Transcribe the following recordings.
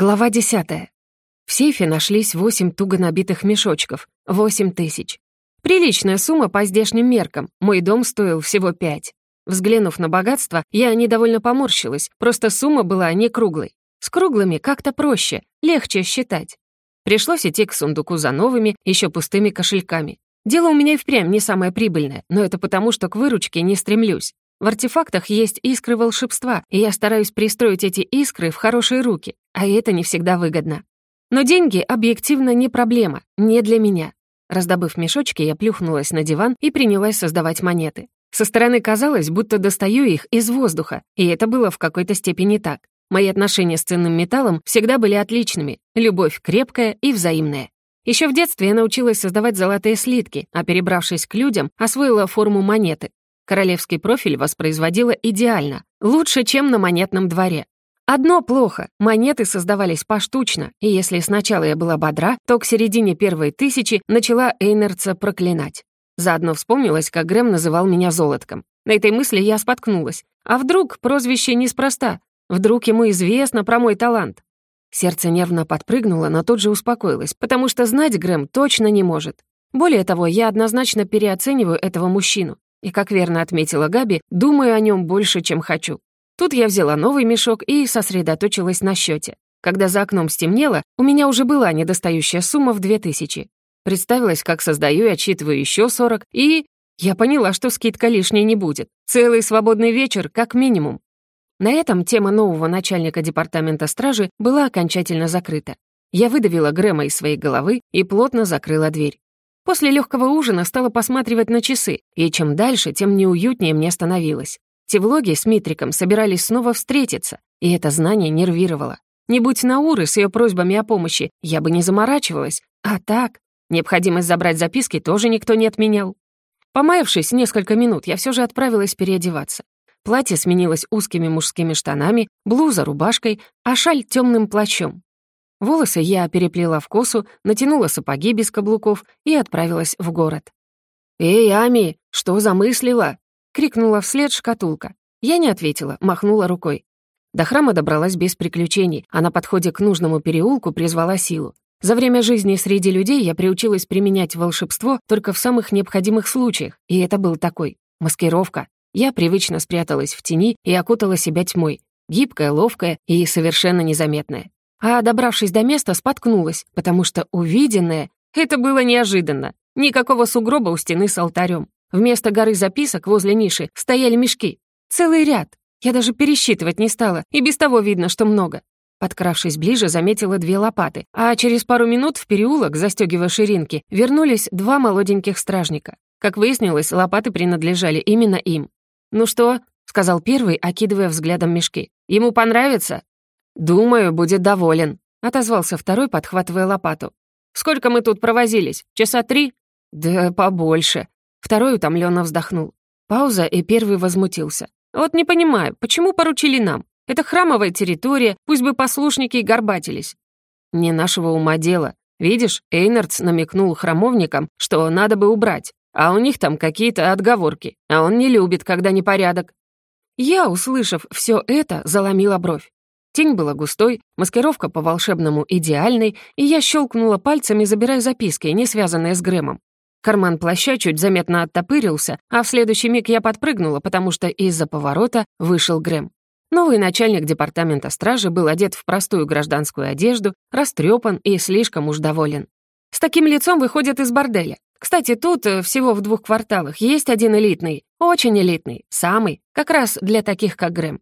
Глава десятая. В сейфе нашлись восемь туго набитых мешочков. Восемь тысяч. Приличная сумма по здешним меркам. Мой дом стоил всего пять. Взглянув на богатство, я недовольно поморщилась, просто сумма была не круглой. С круглыми как-то проще, легче считать. Пришлось идти к сундуку за новыми, еще пустыми кошельками. Дело у меня и впрямь не самое прибыльное, но это потому, что к выручке не стремлюсь. В артефактах есть искры волшебства, и я стараюсь пристроить эти искры в хорошие руки а это не всегда выгодно. Но деньги объективно не проблема, не для меня. Раздобыв мешочки, я плюхнулась на диван и принялась создавать монеты. Со стороны казалось, будто достаю их из воздуха, и это было в какой-то степени так. Мои отношения с ценным металлом всегда были отличными, любовь крепкая и взаимная. Еще в детстве я научилась создавать золотые слитки, а перебравшись к людям, освоила форму монеты. Королевский профиль воспроизводила идеально, лучше, чем на монетном дворе. Одно плохо — монеты создавались поштучно, и если сначала я была бодра, то к середине первой тысячи начала Эйнерца проклинать. Заодно вспомнилось, как Грэм называл меня золотком. На этой мысли я споткнулась. А вдруг прозвище неспроста? Вдруг ему известно про мой талант? Сердце нервно подпрыгнуло, но тут же успокоилось, потому что знать Грэм точно не может. Более того, я однозначно переоцениваю этого мужчину. И, как верно отметила Габи, думаю о нем больше, чем хочу. Тут я взяла новый мешок и сосредоточилась на счете. Когда за окном стемнело, у меня уже была недостающая сумма в 2000. Представилась, как создаю и отчитываю еще 40, и... Я поняла, что скидка лишней не будет. Целый свободный вечер, как минимум. На этом тема нового начальника департамента стражи была окончательно закрыта. Я выдавила Грэма из своей головы и плотно закрыла дверь. После легкого ужина стала посматривать на часы, и чем дальше, тем неуютнее мне становилось. Тевлоги с Митриком собирались снова встретиться, и это знание нервировало. Не будь Науры с ее просьбами о помощи, я бы не заморачивалась. А так, необходимость забрать записки тоже никто не отменял. Помаявшись несколько минут, я все же отправилась переодеваться. Платье сменилось узкими мужскими штанами, блуза — рубашкой, а шаль — темным плащом. Волосы я переплела в косу, натянула сапоги без каблуков и отправилась в город. «Эй, Ами, что замыслила?» крикнула вслед шкатулка. Я не ответила, махнула рукой. До храма добралась без приключений, а на подходе к нужному переулку призвала силу. За время жизни среди людей я приучилась применять волшебство только в самых необходимых случаях, и это был такой. Маскировка. Я привычно спряталась в тени и окутала себя тьмой. Гибкая, ловкая и совершенно незаметная. А добравшись до места, споткнулась, потому что увиденное... Это было неожиданно. Никакого сугроба у стены с алтарем. Вместо горы записок возле ниши стояли мешки. Целый ряд. Я даже пересчитывать не стала, и без того видно, что много. Подкравшись ближе, заметила две лопаты, а через пару минут в переулок, застегивая ширинки, вернулись два молоденьких стражника. Как выяснилось, лопаты принадлежали именно им. «Ну что?» — сказал первый, окидывая взглядом мешки. «Ему понравится?» «Думаю, будет доволен», — отозвался второй, подхватывая лопату. «Сколько мы тут провозились? Часа три?» «Да побольше», Второй утомленно вздохнул. Пауза, и первый возмутился. «Вот не понимаю, почему поручили нам? Это храмовая территория, пусть бы послушники и горбатились». «Не нашего ума дело. Видишь, Эйнардс намекнул храмовникам, что надо бы убрать, а у них там какие-то отговорки, а он не любит, когда непорядок». Я, услышав все это, заломила бровь. Тень была густой, маскировка по-волшебному идеальной, и я щелкнула пальцами, забирая записки, не связанные с Грэмом. Карман плаща чуть заметно оттопырился, а в следующий миг я подпрыгнула, потому что из-за поворота вышел Грэм. Новый начальник департамента стражи был одет в простую гражданскую одежду, растрепан и слишком уж доволен. С таким лицом выходят из борделя. Кстати, тут э, всего в двух кварталах есть один элитный, очень элитный, самый, как раз для таких, как Грэм.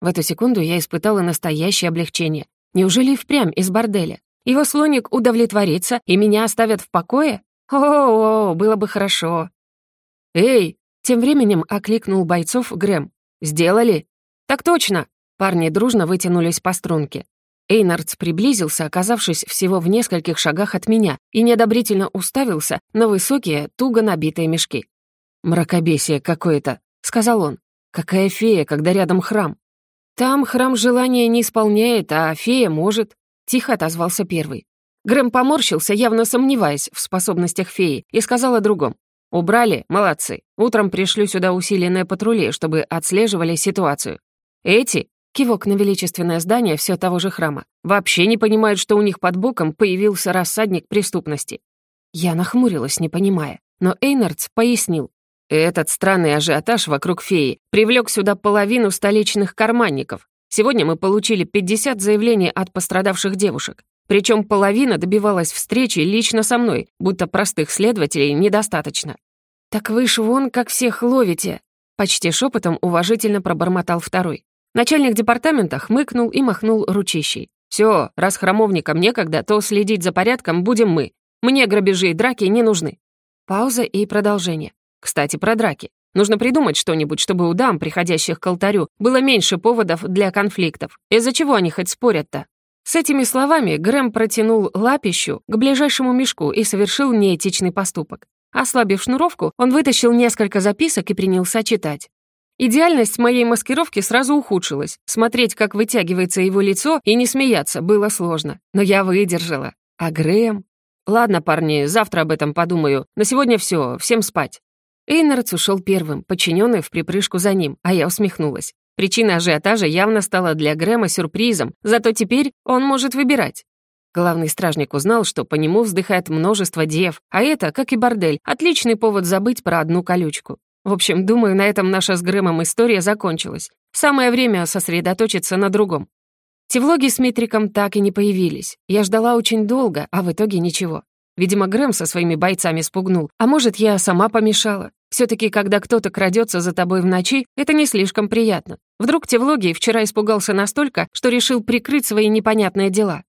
В эту секунду я испытала настоящее облегчение. Неужели впрямь из борделя? Его слоник удовлетворится, и меня оставят в покое? О, -о, было бы хорошо. Эй, тем временем окликнул бойцов Грэм. Сделали? Так точно. Парни дружно вытянулись по струнке. Эйнардс приблизился, оказавшись всего в нескольких шагах от меня, и неодобрительно уставился на высокие, туго набитые мешки. «Мракобесие какое-то», — сказал он. «Какая фея, когда рядом храм?» «Там храм желания не исполняет, а фея может», — тихо отозвался первый. Грэм поморщился, явно сомневаясь в способностях феи, и сказал о другом. «Убрали? Молодцы. Утром пришлю сюда усиленные патрули, чтобы отслеживали ситуацию. Эти?» — кивок на величественное здание все того же храма. «Вообще не понимают, что у них под боком появился рассадник преступности». Я нахмурилась, не понимая, но Эйнардс пояснил. «Этот странный ажиотаж вокруг феи привлек сюда половину столичных карманников. Сегодня мы получили 50 заявлений от пострадавших девушек. Причем половина добивалась встречи лично со мной, будто простых следователей недостаточно. «Так вы ж вон как всех ловите!» Почти шепотом уважительно пробормотал второй. Начальник департамента хмыкнул и махнул ручищей. «Все, раз храмовникам некогда, то следить за порядком будем мы. Мне грабежи и драки не нужны». Пауза и продолжение. Кстати, про драки. Нужно придумать что-нибудь, чтобы у дам, приходящих к алтарю, было меньше поводов для конфликтов. Из-за чего они хоть спорят-то? С этими словами Грэм протянул лапищу к ближайшему мешку и совершил неэтичный поступок. Ослабив шнуровку, он вытащил несколько записок и принялся читать. Идеальность моей маскировки сразу ухудшилась. Смотреть, как вытягивается его лицо, и не смеяться было сложно. Но я выдержала. А Грэм? Ладно, парни, завтра об этом подумаю. На сегодня все, всем спать. Эйнардс ушел первым, подчиненный в припрыжку за ним, а я усмехнулась. Причина ажиотажа явно стала для Грэма сюрпризом, зато теперь он может выбирать. Главный стражник узнал, что по нему вздыхает множество дев, а это, как и бордель, отличный повод забыть про одну колючку. В общем, думаю, на этом наша с Грэмом история закончилась. Самое время сосредоточиться на другом. Те влоги с Митриком так и не появились. Я ждала очень долго, а в итоге ничего. Видимо, Грэм со своими бойцами спугнул, а может, я сама помешала все таки когда кто-то крадется за тобой в ночи, это не слишком приятно. Вдруг Тевлогий вчера испугался настолько, что решил прикрыть свои непонятные дела.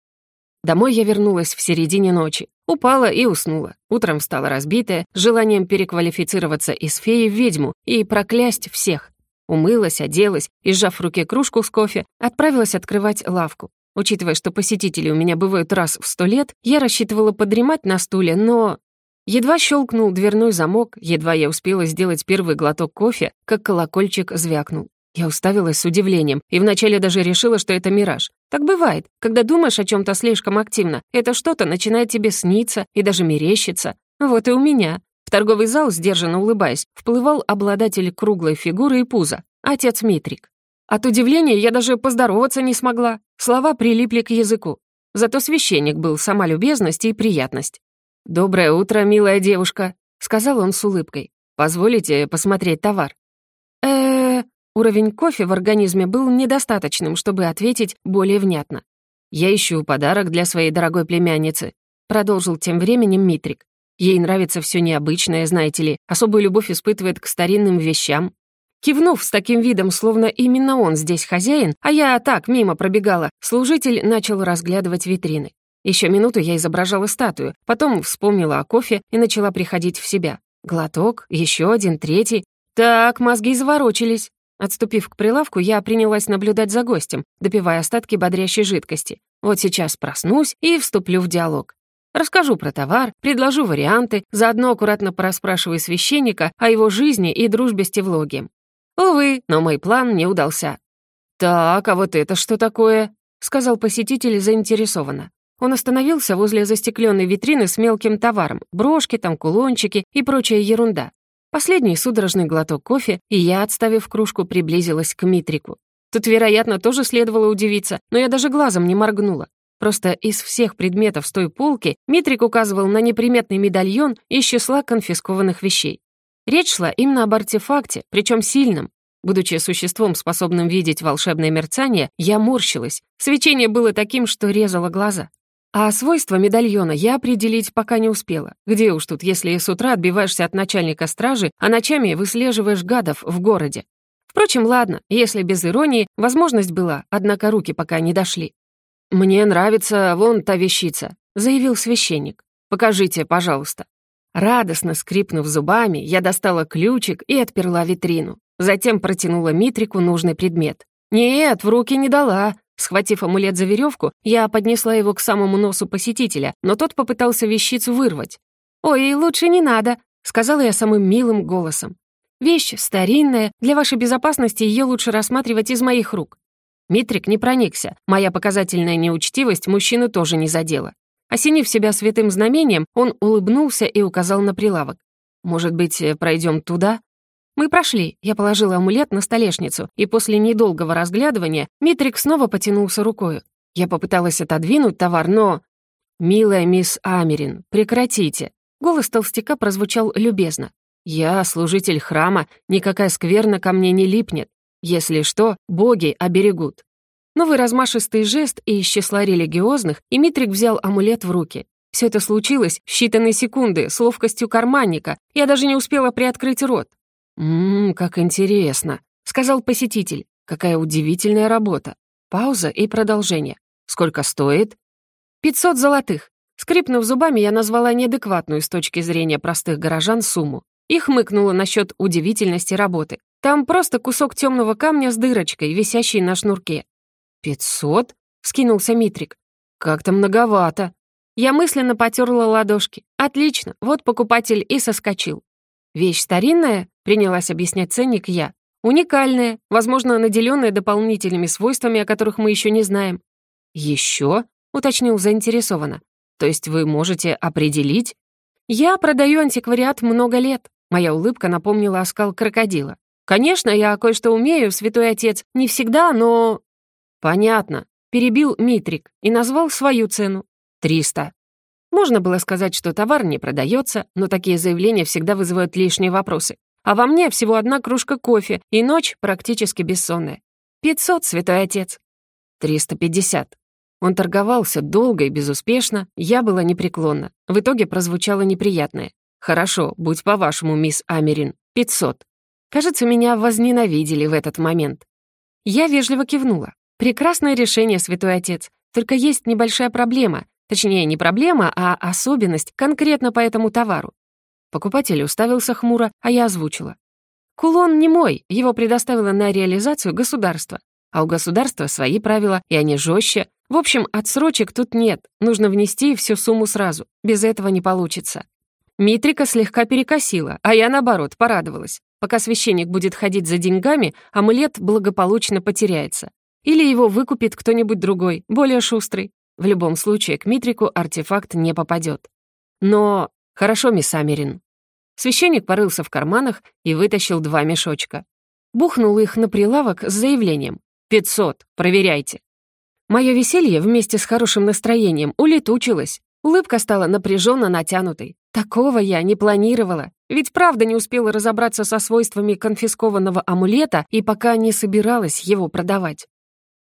Домой я вернулась в середине ночи. Упала и уснула. Утром стала разбитая, с желанием переквалифицироваться из феи в ведьму и проклясть всех. Умылась, оделась и, сжав в руке кружку с кофе, отправилась открывать лавку. Учитывая, что посетители у меня бывают раз в сто лет, я рассчитывала подремать на стуле, но... Едва щелкнул дверной замок, едва я успела сделать первый глоток кофе, как колокольчик звякнул. Я уставилась с удивлением и вначале даже решила, что это мираж. Так бывает, когда думаешь о чем то слишком активно, это что-то начинает тебе сниться и даже мерещиться. Вот и у меня. В торговый зал, сдержанно улыбаясь, вплывал обладатель круглой фигуры и пуза, отец Митрик. От удивления я даже поздороваться не смогла. Слова прилипли к языку. Зато священник был сама любезность и приятность. «Доброе утро, милая девушка», — сказал он с улыбкой. «Позволите посмотреть товар?» э Уровень кофе в организме был недостаточным, чтобы ответить более внятно. «Я ищу подарок для своей дорогой племянницы», — продолжил тем временем Митрик. «Ей нравится все необычное, знаете ли, особую любовь испытывает к старинным вещам». Кивнув с таким видом, словно именно он здесь хозяин, а я так мимо пробегала, служитель начал разглядывать витрины. Ещё минуту я изображала статую, потом вспомнила о кофе и начала приходить в себя. Глоток, ещё один, третий. Так, мозги заворочились. Отступив к прилавку, я принялась наблюдать за гостем, допивая остатки бодрящей жидкости. Вот сейчас проснусь и вступлю в диалог. Расскажу про товар, предложу варианты, заодно аккуратно порасспрашиваю священника о его жизни и дружбе с Тевлогием. Увы, но мой план не удался. «Так, а вот это что такое?» — сказал посетитель заинтересованно. Он остановился возле застекленной витрины с мелким товаром, брошки там, кулончики и прочая ерунда. Последний судорожный глоток кофе, и я, отставив кружку, приблизилась к Митрику. Тут, вероятно, тоже следовало удивиться, но я даже глазом не моргнула. Просто из всех предметов с той полки Митрик указывал на неприметный медальон из числа конфискованных вещей. Речь шла именно об артефакте, причем сильном. Будучи существом, способным видеть волшебное мерцание, я морщилась. Свечение было таким, что резало глаза. А свойства медальона я определить пока не успела. Где уж тут, если с утра отбиваешься от начальника стражи, а ночами выслеживаешь гадов в городе. Впрочем, ладно, если без иронии, возможность была, однако руки пока не дошли. «Мне нравится вон та вещица», — заявил священник. «Покажите, пожалуйста». Радостно скрипнув зубами, я достала ключик и отперла витрину. Затем протянула Митрику нужный предмет. «Нет, в руки не дала», Схватив амулет за веревку, я поднесла его к самому носу посетителя, но тот попытался вещицу вырвать. «Ой, лучше не надо», — сказала я самым милым голосом. «Вещь старинная, для вашей безопасности ее лучше рассматривать из моих рук». Митрик не проникся, моя показательная неучтивость мужчину тоже не задела. Осенив себя святым знамением, он улыбнулся и указал на прилавок. «Может быть, э, пройдем туда?» Мы прошли. Я положила амулет на столешницу, и после недолгого разглядывания Митрик снова потянулся рукою. Я попыталась отодвинуть товар, но... «Милая мисс Америн, прекратите!» Голос толстяка прозвучал любезно. «Я служитель храма, никакая скверна ко мне не липнет. Если что, боги оберегут». Новый размашистый жест и из числа религиозных, и Митрик взял амулет в руки. Все это случилось в считанные секунды, с ловкостью карманника. Я даже не успела приоткрыть рот. «Ммм, как интересно», — сказал посетитель. «Какая удивительная работа. Пауза и продолжение. Сколько стоит?» «Пятьсот золотых». Скрипнув зубами, я назвала неадекватную с точки зрения простых горожан сумму и хмыкнула насчет удивительности работы. Там просто кусок темного камня с дырочкой, висящей на шнурке. «Пятьсот?» — вскинулся Митрик. «Как-то многовато». Я мысленно потерла ладошки. «Отлично, вот покупатель и соскочил». Вещь старинная, принялась объяснять ценник я. Уникальная, возможно, наделенная дополнительными свойствами, о которых мы еще не знаем. Еще? уточнил заинтересованно. То есть вы можете определить? Я продаю антиквариат много лет. Моя улыбка напомнила оскал крокодила. Конечно, я кое-что умею, святой отец, не всегда, но... Понятно, перебил Митрик и назвал свою цену. Триста. Можно было сказать, что товар не продается, но такие заявления всегда вызывают лишние вопросы. А во мне всего одна кружка кофе, и ночь практически бессонная. 500, святой отец. 350. Он торговался долго и безуспешно, я была непреклонна. В итоге прозвучало неприятное. «Хорошо, будь по-вашему, мисс Америн. 500». Кажется, меня возненавидели в этот момент. Я вежливо кивнула. «Прекрасное решение, святой отец. Только есть небольшая проблема. Точнее, не проблема, а особенность конкретно по этому товару. Покупатель уставился хмуро, а я озвучила. Кулон не мой, его предоставило на реализацию государство. А у государства свои правила, и они жестче. В общем, отсрочек тут нет, нужно внести всю сумму сразу. Без этого не получится. Митрика слегка перекосила, а я, наоборот, порадовалась. Пока священник будет ходить за деньгами, амулет благополучно потеряется. Или его выкупит кто-нибудь другой, более шустрый. В любом случае, к Митрику артефакт не попадет. Но... Хорошо, мисс Америн. Священник порылся в карманах и вытащил два мешочка. Бухнул их на прилавок с заявлением. «Пятьсот, проверяйте». Мое веселье вместе с хорошим настроением улетучилось. Улыбка стала напряженно натянутой. Такого я не планировала. Ведь правда не успела разобраться со свойствами конфискованного амулета и пока не собиралась его продавать.